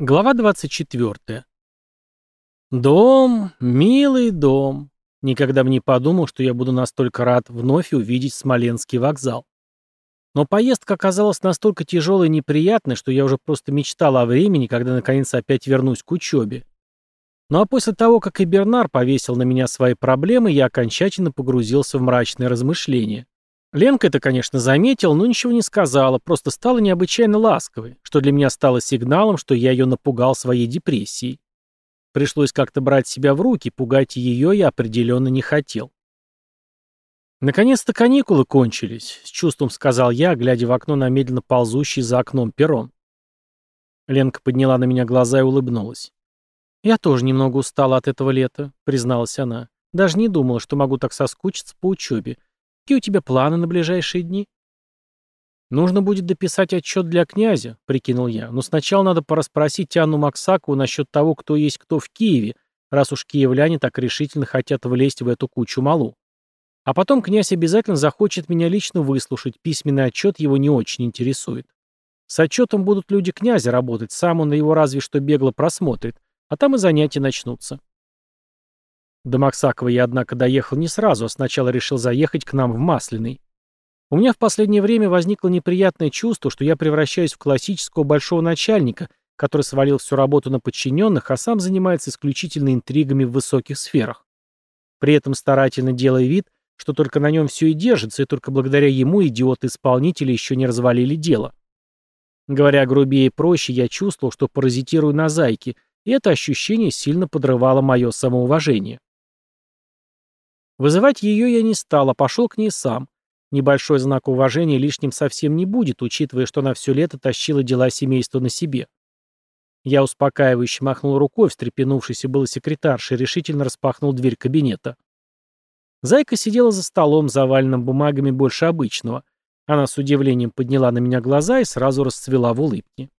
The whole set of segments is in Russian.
Глава 24. Дом, милый дом. Никогда бы не подумал, что я буду настолько рад вновь увидеть Смоленский вокзал. Но поездка оказалась настолько тяжелой и неприятной, что я уже просто мечтал о времени, когда наконец опять вернусь к учебе. Ну а после того, как и Бернар повесил на меня свои проблемы, я окончательно погрузился в мрачные размышления. Ленка это, конечно, заметила, но ничего не сказала, просто стала необычайно ласковой, что для меня стало сигналом, что я ее напугал своей депрессией. Пришлось как-то брать себя в руки, пугать ее я определенно не хотел. «Наконец-то каникулы кончились», — с чувством сказал я, глядя в окно на медленно ползущий за окном перрон. Ленка подняла на меня глаза и улыбнулась. «Я тоже немного устала от этого лета», — призналась она. «Даже не думала, что могу так соскучиться по учебе. Какие у тебя планы на ближайшие дни? Нужно будет дописать отчет для князя, прикинул я. Но сначала надо порасспросить Анну Максакову насчет того, кто есть кто в Киеве, раз уж киевляне так решительно хотят влезть в эту кучу малу. А потом князь обязательно захочет меня лично выслушать, письменный отчет его не очень интересует. С отчетом будут люди князя работать, сам он его разве что бегло просмотрит, а там и занятия начнутся. До Максакова я, однако, доехал не сразу, а сначала решил заехать к нам в Масляный. У меня в последнее время возникло неприятное чувство, что я превращаюсь в классического большого начальника, который свалил всю работу на подчиненных, а сам занимается исключительно интригами в высоких сферах. При этом старательно делая вид, что только на нем все и держится, и только благодаря ему идиоты-исполнители еще не развалили дело. Говоря грубее и проще, я чувствовал, что паразитирую на зайке, и это ощущение сильно подрывало мое самоуважение. Вызывать ее я не стал, а пошел к ней сам. Небольшой знак уважения лишним совсем не будет, учитывая, что она все лето тащила дела семейства на себе. Я успокаивающе махнул рукой, встрепенувшийся было секретарша, и решительно распахнул дверь кабинета. Зайка сидела за столом, заваленным бумагами больше обычного. Она с удивлением подняла на меня глаза и сразу расцвела в улыбке.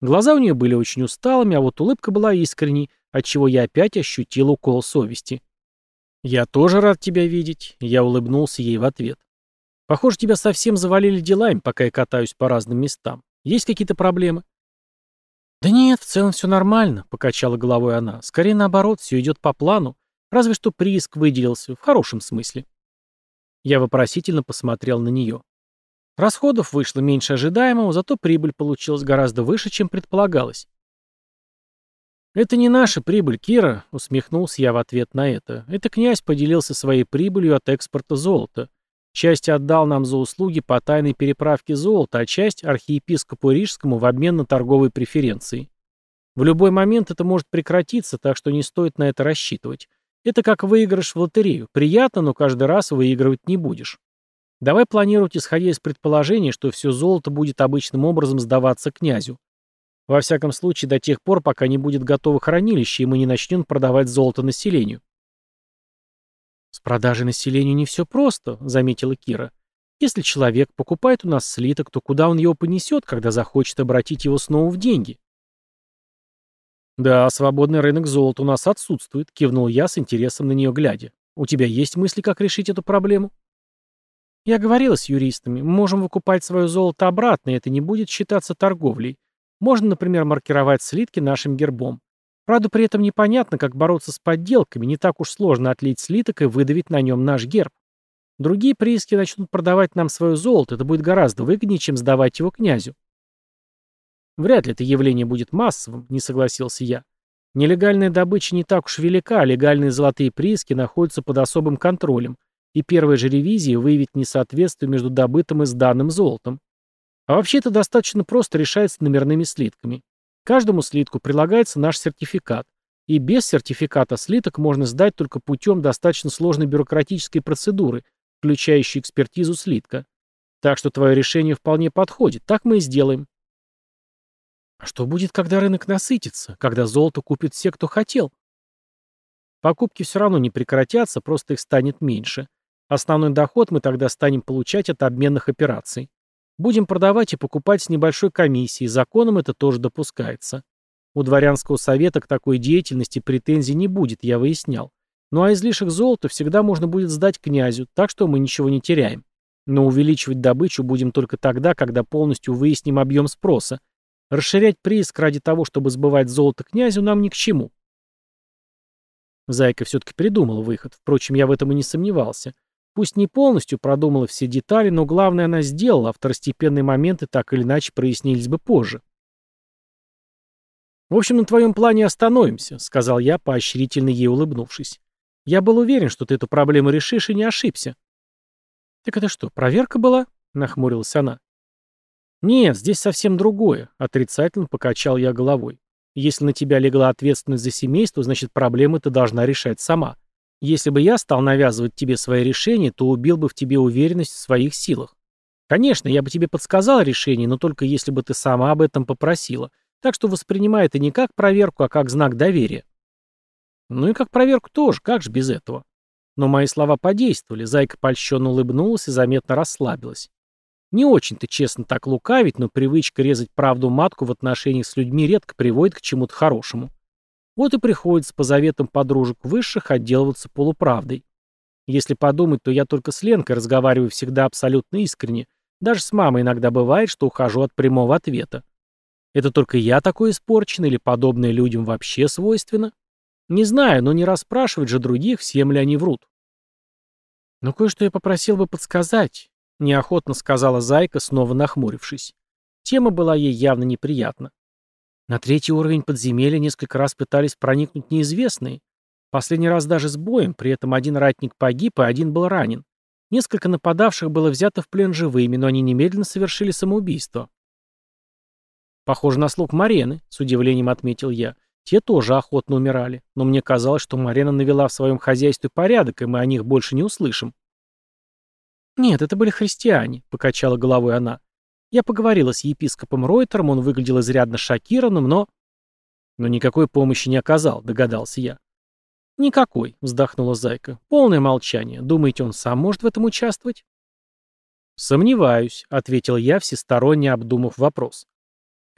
Глаза у нее были очень усталыми, а вот улыбка была искренней, отчего я опять ощутил укол совести. «Я тоже рад тебя видеть», — я улыбнулся ей в ответ. «Похоже, тебя совсем завалили делами, пока я катаюсь по разным местам. Есть какие-то проблемы?» «Да нет, в целом все нормально», — покачала головой она. «Скорее наоборот, все идет по плану. Разве что прииск выделился, в хорошем смысле». Я вопросительно посмотрел на нее. Расходов вышло меньше ожидаемого, зато прибыль получилась гораздо выше, чем предполагалось. «Это не наша прибыль, Кира», — усмехнулся я в ответ на это. «Это князь поделился своей прибылью от экспорта золота. Часть отдал нам за услуги по тайной переправке золота, а часть — архиепископу Рижскому в обмен на торговые преференции. В любой момент это может прекратиться, так что не стоит на это рассчитывать. Это как выигрыш в лотерею. Приятно, но каждый раз выигрывать не будешь. Давай планировать, исходя из предположения, что все золото будет обычным образом сдаваться князю. Во всяком случае, до тех пор, пока не будет готово хранилище, и мы не начнем продавать золото населению. «С продажей населению не все просто», — заметила Кира. «Если человек покупает у нас слиток, то куда он его понесет, когда захочет обратить его снова в деньги?» «Да, свободный рынок золота у нас отсутствует», — кивнул я с интересом на нее глядя. «У тебя есть мысли, как решить эту проблему?» Я говорила с юристами, мы можем выкупать свое золото обратно, и это не будет считаться торговлей. Можно, например, маркировать слитки нашим гербом. Правда, при этом непонятно, как бороться с подделками, не так уж сложно отлить слиток и выдавить на нем наш герб. Другие прииски начнут продавать нам свое золото, это будет гораздо выгоднее, чем сдавать его князю. Вряд ли это явление будет массовым, не согласился я. Нелегальная добыча не так уж велика, а легальные золотые прииски находятся под особым контролем, и первая же ревизия выявит несоответствие между добытым и сданным золотом. А вообще это достаточно просто решается номерными слитками. каждому слитку прилагается наш сертификат, и без сертификата слиток можно сдать только путем достаточно сложной бюрократической процедуры, включающей экспертизу слитка. Так что твое решение вполне подходит, так мы и сделаем. А что будет, когда рынок насытится, когда золото купит все, кто хотел? Покупки все равно не прекратятся, просто их станет меньше. Основной доход мы тогда станем получать от обменных операций. Будем продавать и покупать с небольшой комиссией, законом это тоже допускается. У дворянского совета к такой деятельности претензий не будет, я выяснял. Ну а излишек золота всегда можно будет сдать князю, так что мы ничего не теряем. Но увеличивать добычу будем только тогда, когда полностью выясним объем спроса. Расширять прииск ради того, чтобы сбывать золото князю, нам ни к чему. Зайка все-таки придумала выход. Впрочем, я в этом и не сомневался. Пусть не полностью продумала все детали, но главное она сделала, а второстепенные моменты так или иначе прояснились бы позже. «В общем, на твоем плане остановимся», — сказал я, поощрительно ей улыбнувшись. «Я был уверен, что ты эту проблему решишь и не ошибся». «Так это что, проверка была?» — нахмурилась она. «Нет, здесь совсем другое», — отрицательно покачал я головой. «Если на тебя легла ответственность за семейство, значит, проблемы ты должна решать сама. Если бы я стал навязывать тебе свои решения, то убил бы в тебе уверенность в своих силах. Конечно, я бы тебе подсказал решение, но только если бы ты сама об этом попросила. Так что воспринимай это не как проверку, а как знак доверия. Ну и как проверку тоже, как же без этого. Но мои слова подействовали, зайка польщенно улыбнулась и заметно расслабилась. Не очень-то честно так лукавить, но привычка резать правду матку в отношениях с людьми редко приводит к чему-то хорошему. Вот и приходится по заветам подружек высших отделываться полуправдой. Если подумать, то я только с Ленкой разговариваю всегда абсолютно искренне. Даже с мамой иногда бывает, что ухожу от прямого ответа. Это только я такой испорченный или подобное людям вообще свойственно? Не знаю, но не расспрашивать же других, всем ли они врут. Но кое-что я попросил бы подсказать, неохотно сказала Зайка, снова нахмурившись. Тема была ей явно неприятна. На третий уровень подземелья несколько раз пытались проникнуть неизвестные. Последний раз даже с боем, при этом один ратник погиб, и один был ранен. Несколько нападавших было взято в плен живыми, но они немедленно совершили самоубийство. «Похоже на слуг Марены», — с удивлением отметил я. «Те тоже охотно умирали, но мне казалось, что Марена навела в своем хозяйстве порядок, и мы о них больше не услышим». «Нет, это были христиане», — покачала головой она. «Я поговорила с епископом Ройтером, он выглядел изрядно шокированным, но...» «Но никакой помощи не оказал», — догадался я. «Никакой», — вздохнула Зайка. «Полное молчание. Думаете, он сам может в этом участвовать?» «Сомневаюсь», — ответил я, всесторонне обдумав вопрос.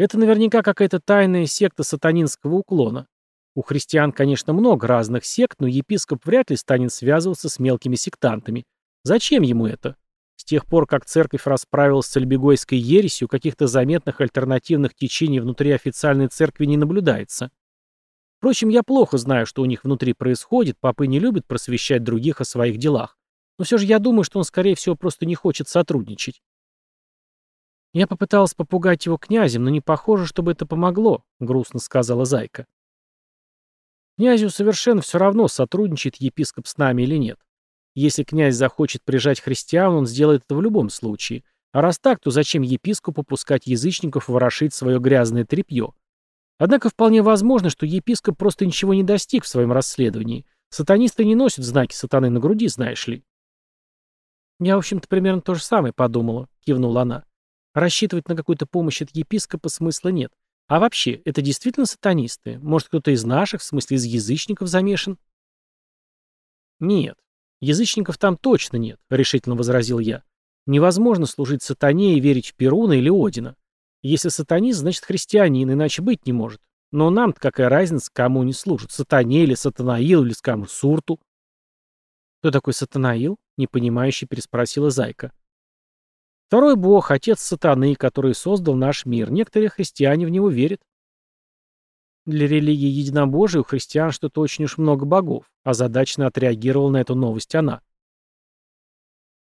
Это наверняка какая-то тайная секта сатанинского уклона. У христиан, конечно, много разных сект, но епископ вряд ли станет связываться с мелкими сектантами. Зачем ему это? С тех пор, как церковь расправилась с альбегойской ересью, каких-то заметных альтернативных течений внутри официальной церкви не наблюдается. Впрочем, я плохо знаю, что у них внутри происходит, папы не любят просвещать других о своих делах. Но все же я думаю, что он, скорее всего, просто не хочет сотрудничать. «Я попыталась попугать его князем, но не похоже, чтобы это помогло», — грустно сказала Зайка. «Князю совершенно все равно, сотрудничает епископ с нами или нет. Если князь захочет прижать христиан, он сделает это в любом случае. А раз так, то зачем епископу пускать язычников ворошить свое грязное тряпье? Однако вполне возможно, что епископ просто ничего не достиг в своем расследовании. Сатанисты не носят знаки сатаны на груди, знаешь ли». «Я, в общем-то, примерно то же самое подумала», — кивнула она. Рассчитывать на какую-то помощь от епископа смысла нет. А вообще, это действительно сатанисты? Может, кто-то из наших, в смысле из язычников замешан? Нет. Язычников там точно нет, решительно возразил я. Невозможно служить сатане и верить в Перуна или Одина. Если сатанист, значит христианин, иначе быть не может. Но нам-то какая разница, кому они служат, сатане или сатанаил, или, скажем, сурту? Кто такой сатанаил? Непонимающе переспросила Зайка. Второй бог, отец сатаны, который создал наш мир. Некоторые христиане в него верят. Для религии единобожия у христиан что-то очень уж много богов, а задачно отреагировала на эту новость она.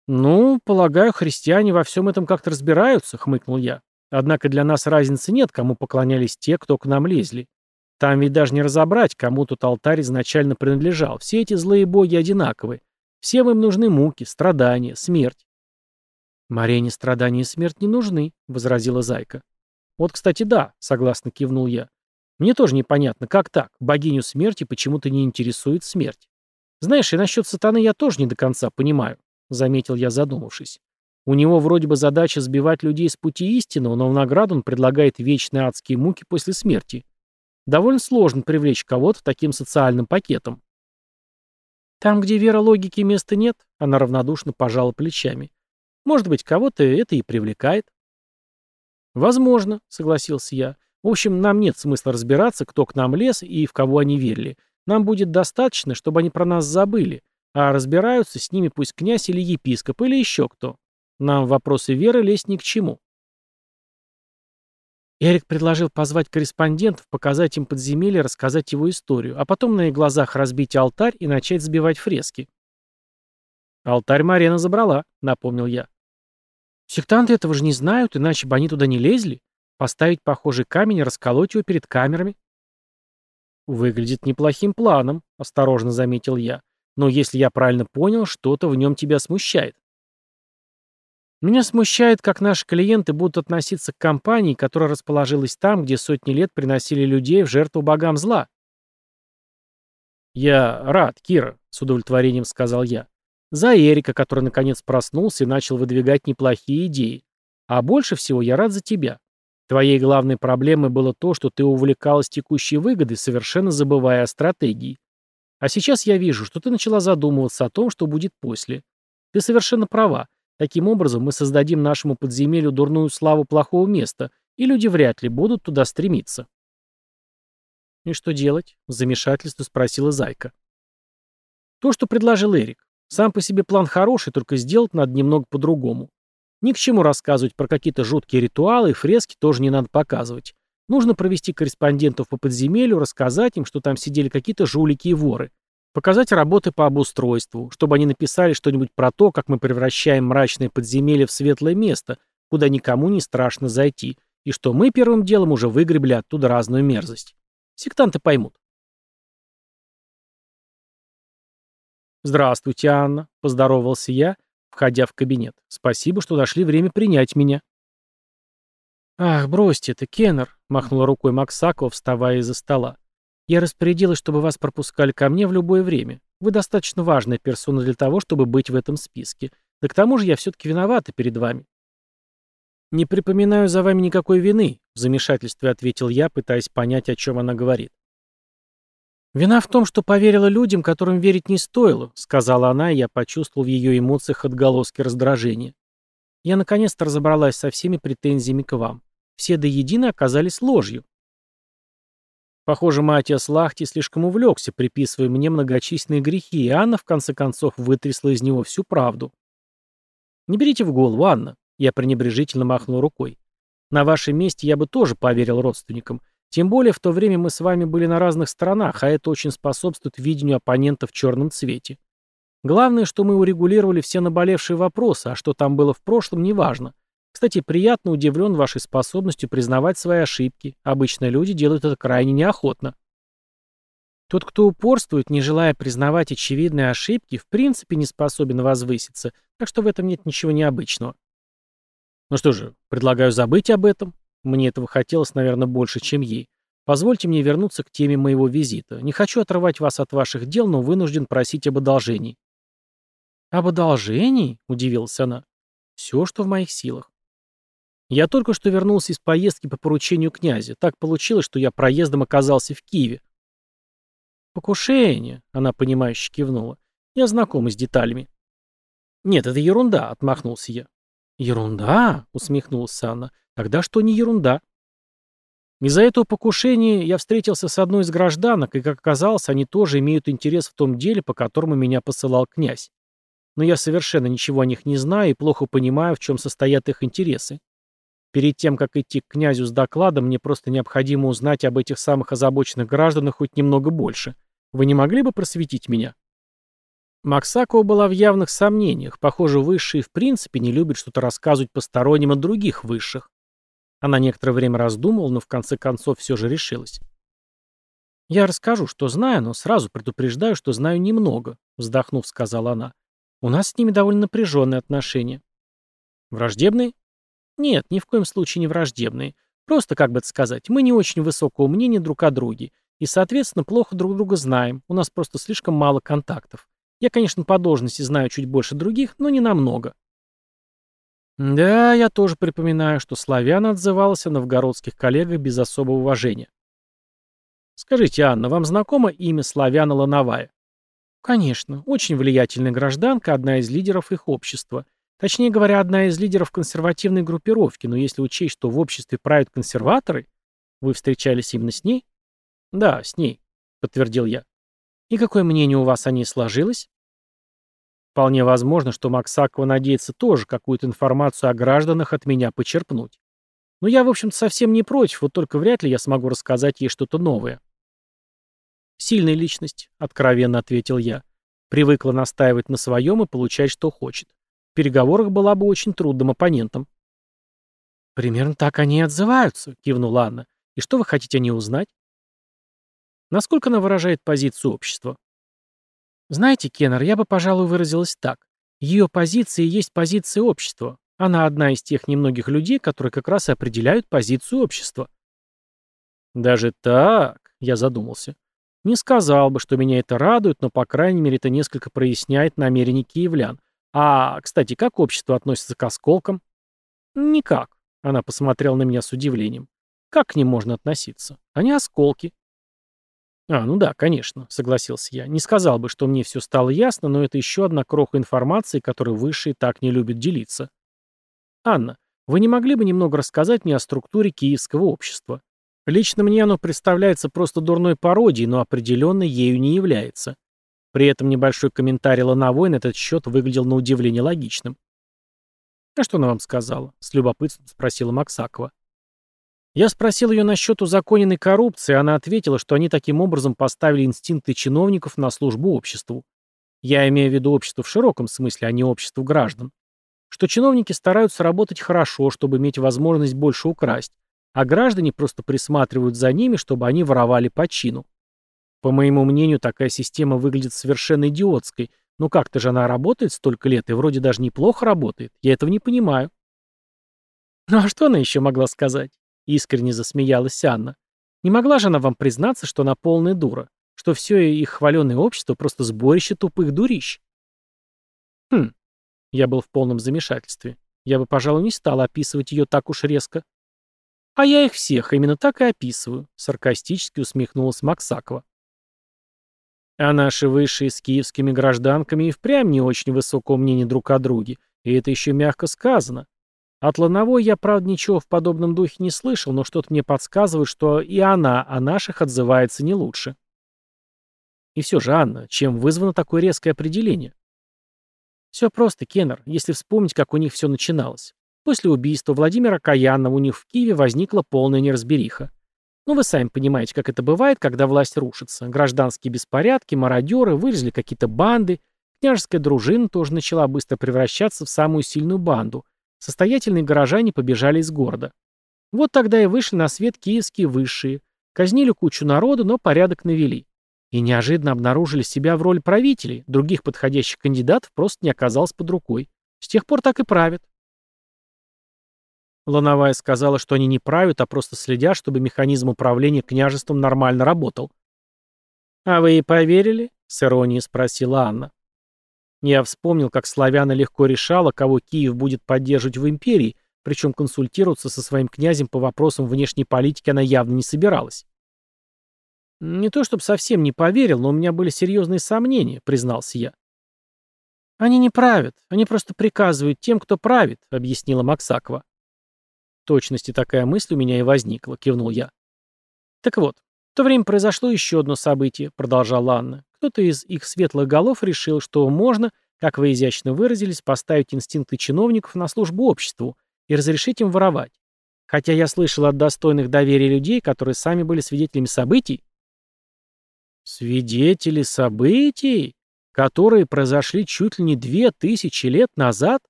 «Ну, полагаю, христиане во всем этом как-то разбираются», — хмыкнул я. «Однако для нас разницы нет, кому поклонялись те, кто к нам лезли. Там ведь даже не разобрать, кому тут алтарь изначально принадлежал. Все эти злые боги одинаковы. Всем им нужны муки, страдания, смерть. «Марене страдания и смерть не нужны», — возразила Зайка. «Вот, кстати, да», — согласно кивнул я. «Мне тоже непонятно, как так? Богиню смерти почему-то не интересует смерть. Знаешь, и насчет сатаны я тоже не до конца понимаю», — заметил я, задумавшись. «У него вроде бы задача сбивать людей с пути истинного, но в награду он предлагает вечные адские муки после смерти. Довольно сложно привлечь кого-то таким социальным пакетом». «Там, где вера логики места нет», — она равнодушно пожала плечами. Может быть, кого-то это и привлекает. Возможно, согласился я. В общем, нам нет смысла разбираться, кто к нам лез и в кого они верили. Нам будет достаточно, чтобы они про нас забыли, а разбираются с ними пусть князь или епископ или еще кто. Нам вопросы веры лезть ни к чему. Эрик предложил позвать корреспондентов, показать им подземелье, рассказать его историю, а потом на их глазах разбить алтарь и начать сбивать фрески. «Алтарь Марена забрала», — напомнил я. «Сектанты этого же не знают, иначе бы они туда не лезли. Поставить похожий камень и расколоть его перед камерами». «Выглядит неплохим планом», — осторожно заметил я. «Но если я правильно понял, что-то в нем тебя смущает». Меня смущает, как наши клиенты будут относиться к компании, которая расположилась там, где сотни лет приносили людей в жертву богам зла. «Я рад, Кира», — с удовлетворением сказал я. «За Эрика, который наконец проснулся и начал выдвигать неплохие идеи. А больше всего я рад за тебя. Твоей главной проблемой было то, что ты увлекалась текущей выгодой, совершенно забывая о стратегии. А сейчас я вижу, что ты начала задумываться о том, что будет после. Ты совершенно права. Таким образом, мы создадим нашему подземелью дурную славу плохого места, и люди вряд ли будут туда стремиться. «И что делать?» — в замешательстве спросила Зайка. «То, что предложил Эрик. Сам по себе план хороший, только сделать надо немного по-другому. Ни к чему рассказывать про какие-то жуткие ритуалы, и фрески тоже не надо показывать. Нужно провести корреспондентов по подземелью, рассказать им, что там сидели какие-то жулики и воры. Показать работы по обустройству, чтобы они написали что-нибудь про то, как мы превращаем мрачное подземелье в светлое место, куда никому не страшно зайти, и что мы первым делом уже выгребли оттуда разную мерзость. Сектанты поймут. «Здравствуйте, Анна», — поздоровался я, входя в кабинет. «Спасибо, что нашли время принять меня». «Ах, бросьте это, Кеннер», — махнула рукой Максакова, вставая из-за стола. Я распорядилась, чтобы вас пропускали ко мне в любое время. Вы достаточно важная персона для того, чтобы быть в этом списке. Да к тому же я все-таки виновата перед вами». «Не припоминаю за вами никакой вины», — в замешательстве ответил я, пытаясь понять, о чем она говорит. «Вина в том, что поверила людям, которым верить не стоило», — сказала она, и я почувствовал в ее эмоциях отголоски раздражения. «Я наконец-то разобралась со всеми претензиями к вам. Все до единой оказались ложью. Похоже, Матиас Лахти слишком увлекся, приписывая мне многочисленные грехи, и Анна в конце концов вытрясла из него всю правду. «Не берите в голову, Анна», — я пренебрежительно махнул рукой. «На вашем месте я бы тоже поверил родственникам. Тем более в то время мы с вами были на разных сторонах, а это очень способствует видению оппонента в черном цвете. Главное, что мы урегулировали все наболевшие вопросы, а что там было в прошлом, неважно. Кстати, приятно удивлен вашей способностью признавать свои ошибки. Обычно люди делают это крайне неохотно. Тот, кто упорствует, не желая признавать очевидные ошибки, в принципе не способен возвыситься, так что в этом нет ничего необычного. Ну что же, предлагаю забыть об этом. Мне этого хотелось, наверное, больше, чем ей. Позвольте мне вернуться к теме моего визита. Не хочу отрывать вас от ваших дел, но вынужден просить об одолжении. «Об одолжении?» — удивилась она. «Все, что в моих силах. Я только что вернулся из поездки по поручению князя. Так получилось, что я проездом оказался в Киеве. Покушение, она понимающе кивнула. Я знакома с деталями. Нет, это ерунда, отмахнулся я. Ерунда? усмехнулась Анна. Тогда что не ерунда? Из-за этого покушения я встретился с одной из гражданок, и, как оказалось, они тоже имеют интерес в том деле, по которому меня посылал князь. Но я совершенно ничего о них не знаю и плохо понимаю, в чем состоят их интересы. Перед тем, как идти к князю с докладом, мне просто необходимо узнать об этих самых озабоченных гражданах хоть немного больше. Вы не могли бы просветить меня?» Максакова была в явных сомнениях. Похоже, высшие в принципе не любят что-то рассказывать посторонним о других высших. Она некоторое время раздумывала, но в конце концов все же решилась. «Я расскажу, что знаю, но сразу предупреждаю, что знаю немного», — вздохнув, сказала она. «У нас с ними довольно напряженные отношения». «Враждебные?» Нет, ни в коем случае не враждебные. Просто, как бы это сказать, мы не очень высокого мнения друг о друге. И, соответственно, плохо друг друга знаем. У нас просто слишком мало контактов. Я, конечно, по должности знаю чуть больше других, но не намного. Да, я тоже припоминаю, что Славяна отзывался о новгородских коллегах без особого уважения. Скажите, Анна, вам знакомо имя Славяна Лановая? Конечно, очень влиятельная гражданка, одна из лидеров их общества. Точнее говоря, одна из лидеров консервативной группировки, но если учесть, что в обществе правят консерваторы, вы встречались именно с ней? Да, с ней, подтвердил я. И какое мнение у вас о ней сложилось? Вполне возможно, что Максакова надеется тоже какую-то информацию о гражданах от меня почерпнуть. Но я, в общем-то, совсем не против, вот только вряд ли я смогу рассказать ей что-то новое. «Сильная личность», — откровенно ответил я. Привыкла настаивать на своем и получать, что хочет. В переговорах была бы очень трудным оппонентом. «Примерно так они и отзываются», — кивнула Анна. «И что вы хотите о ней узнать?» Насколько она выражает позицию общества? Знаете, Кеннер, я бы, пожалуй, выразилась так. Ее позиция есть позиция общества. Она одна из тех немногих людей, которые как раз и определяют позицию общества. Даже так, я задумался. Не сказал бы, что меня это радует, но, по крайней мере, это несколько проясняет намерения киевлян. А, кстати, как общество относится к осколкам? Никак. Она посмотрела на меня с удивлением. Как к ним можно относиться? Они осколки. А, ну да, конечно, согласился я. Не сказал бы, что мне все стало ясно, но это еще одна кроха информации, которой высшие так не любят делиться. Анна, вы не могли бы немного рассказать мне о структуре киевского общества? Лично мне оно представляется просто дурной пародией, но определенно ею не является. При этом небольшой комментарий Лановой на этот счет выглядел на удивление логичным. «А что она вам сказала?» — с любопытством спросила Максакова. Я спросил ее насчет узаконенной коррупции, она ответила, что они таким образом поставили инстинкты чиновников на службу обществу. Я имею в виду общество в широком смысле, а не общество граждан. Что чиновники стараются работать хорошо, чтобы иметь возможность больше украсть, а граждане просто присматривают за ними, чтобы они воровали по чину. По моему мнению, такая система выглядит совершенно идиотской, но как-то же она работает столько лет и вроде даже неплохо работает. Я этого не понимаю. Ну а что она еще могла сказать? Искренне засмеялась Анна. Не могла же она вам признаться, что она полная дура, что все их хваленое общество просто сборище тупых дурищ? Хм, я был в полном замешательстве. Я бы, пожалуй, не стал описывать ее так уж резко. А я их всех именно так и описываю, саркастически усмехнулась Максакова. А наши высшие с киевскими гражданками и впрямь не очень высокого мнения друг о друге, и это еще мягко сказано. От Лановой я, правда, ничего в подобном духе не слышал, но что-то мне подсказывает, что и она о наших отзывается не лучше. И все же, Анна, чем вызвано такое резкое определение? Все просто, Кеннер, если вспомнить, как у них все начиналось. После убийства Владимира Каянова у них в Киеве возникла полная неразбериха. Ну, вы сами понимаете, как это бывает, когда власть рушится. Гражданские беспорядки, мародеры, вылезли какие-то банды. Княжеская дружина тоже начала быстро превращаться в самую сильную банду – Состоятельные горожане побежали из города. Вот тогда и вышли на свет киевские высшие. Казнили кучу народу, но порядок навели. И неожиданно обнаружили себя в роли правителей. Других подходящих кандидатов просто не оказалось под рукой. С тех пор так и правят. Лановая сказала, что они не правят, а просто следят, чтобы механизм управления княжеством нормально работал. «А вы и поверили?» — с иронией спросила Анна. Я вспомнил, как Славяна легко решала, кого Киев будет поддерживать в империи, причем консультироваться со своим князем по вопросам внешней политики она явно не собиралась. «Не то чтобы совсем не поверил, но у меня были серьезные сомнения», — признался я. «Они не правят, они просто приказывают тем, кто правит», — объяснила Максакова. Точности такая мысль у меня и возникла, кивнул я. «Так вот, в то время произошло еще одно событие», — продолжала Анна. Кто-то из их светлых голов решил, что можно, как вы изящно выразились, поставить инстинкты чиновников на службу обществу и разрешить им воровать. Хотя я слышал от достойных доверия людей, которые сами были свидетелями событий. Свидетели событий, которые произошли чуть ли не две тысячи лет назад?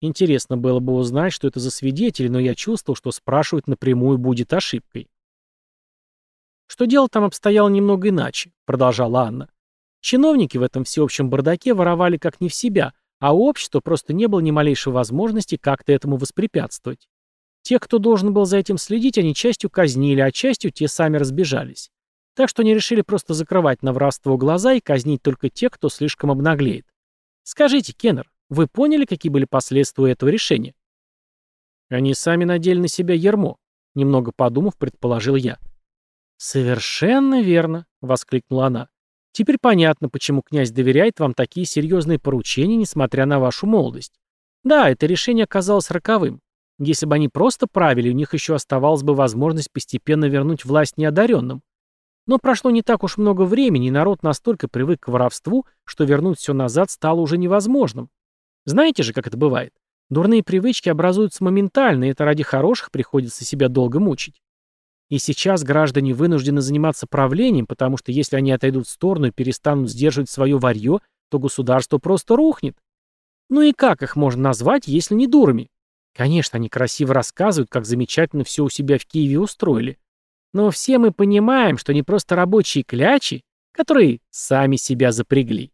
Интересно было бы узнать, что это за свидетели, но я чувствовал, что спрашивать напрямую будет ошибкой. Что дело там обстояло немного иначе, продолжала Анна. Чиновники в этом всеобщем бардаке воровали как не в себя, а у общества просто не было ни малейшей возможности как-то этому воспрепятствовать. Тех, кто должен был за этим следить, они частью казнили, а частью те сами разбежались. Так что они решили просто закрывать на воровство глаза и казнить только тех, кто слишком обнаглеет. Скажите, Кеннер, вы поняли, какие были последствия этого решения? Они сами надели на себя ермо, немного подумав, предположил я. Совершенно верно, воскликнула она. Теперь понятно, почему князь доверяет вам такие серьезные поручения, несмотря на вашу молодость. Да, это решение оказалось роковым. Если бы они просто правили, у них еще оставалась бы возможность постепенно вернуть власть неодаренным. Но прошло не так уж много времени, и народ настолько привык к воровству, что вернуть все назад стало уже невозможным. Знаете же, как это бывает? Дурные привычки образуются моментально, и это ради хороших приходится себя долго мучить. И сейчас граждане вынуждены заниматься правлением, потому что если они отойдут в сторону и перестанут сдерживать свое варье, то государство просто рухнет. Ну и как их можно назвать, если не дурами? Конечно, они красиво рассказывают, как замечательно все у себя в Киеве устроили. Но все мы понимаем, что они просто рабочие клячи, которые сами себя запрягли.